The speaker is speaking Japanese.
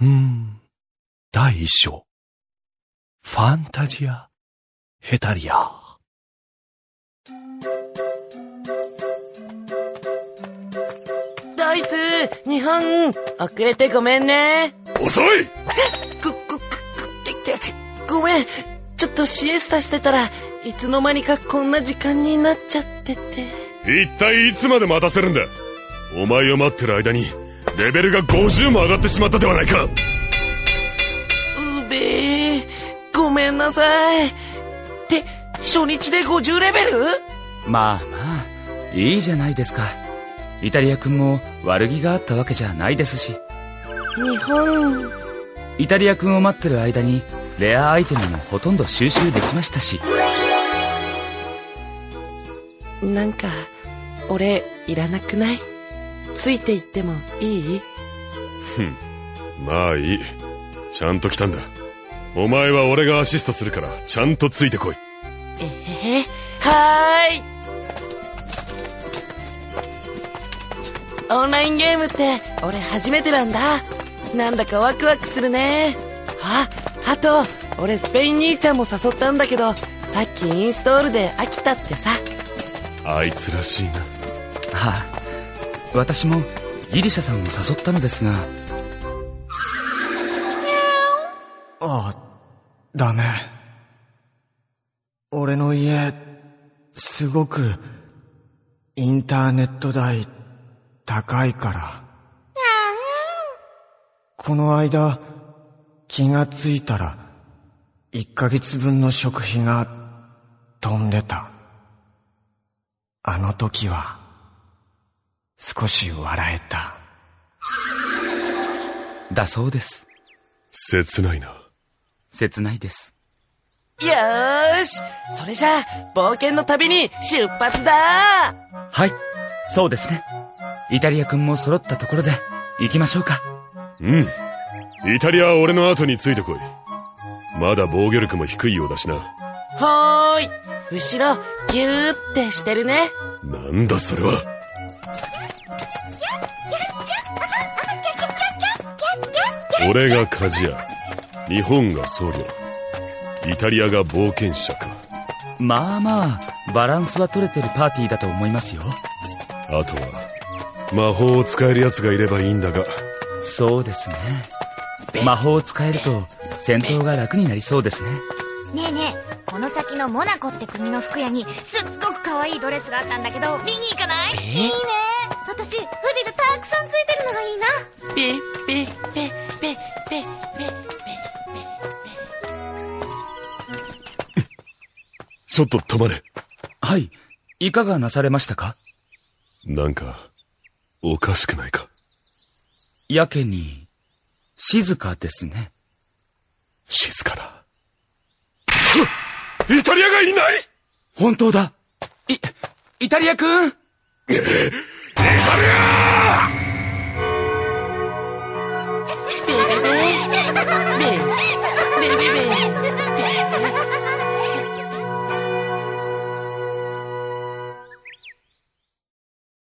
うーん。第一章。ファンタジア・ヘタリア。ドイツ日本遅れてごめんね遅いご、ご、ご、ごめん。ちょっとシエスタしてたらいつの間にかこんな時間になっちゃってて。一体いつまで待たせるんだ？お前を待ってる間にレベルが50も上がってしまったではないかうべー。ごめんなさい。って、初日で50レベル？まあまあ、いいじゃないですか。イタリア君も悪気があったわけじゃないですし。日本、イタリア君を待ってる間に、レアアイテムもほとんど収集できましたし。なんか、俺、いらなくない？ついていってもいい？まあいいちゃんと来たんだお前は俺がアシストするからちゃんとついてこいえへへ、はーい。オンラインゲームって、俺初めてなんだ。なんだかワクワクするね。あ、あと、俺スペイン兄ちゃんも誘ったんだけど、さっきインストールで飽きたってさ。あいつらしいなはあ、私もギリシャさんを誘ったのですが、ああ、ダメ。俺の家、すごく、インターネット代、高いから。この間、気がついたら、1ヶ月分の食費が飛んでた。あの時は、少し笑えた。だそうです。切ないな切ないです。よーしそれじゃあ、冒険の旅に出発だはい、そうですね。イタリア君も揃ったところで、行きましょうか。うんイタリアは俺の後についてこいまだ防御力も低いようだしなはーい。後ろ、ぎゅーってしてるね。なんだそれは俺が鍛冶屋。日本が僧侶。イタリアが冒険者か。まあまあ、バランスは取れてるパーティーだと思いますよ。あとは魔法を使える奴がいればいいんだが。そうですね。魔法を使えると、戦闘が楽になりそうですね。ねえねえこの先のモナコって国の服屋にすっごく可愛いドレスがあったんだけど見に行かない？いいね。私フリルたくさんついてるちょっと止まれ。はい、いかがなされましたか？なんかおかしくないか？やけに、静かですね。静かだ。イタリアがいない！本当だ。い、イタリア君イタリア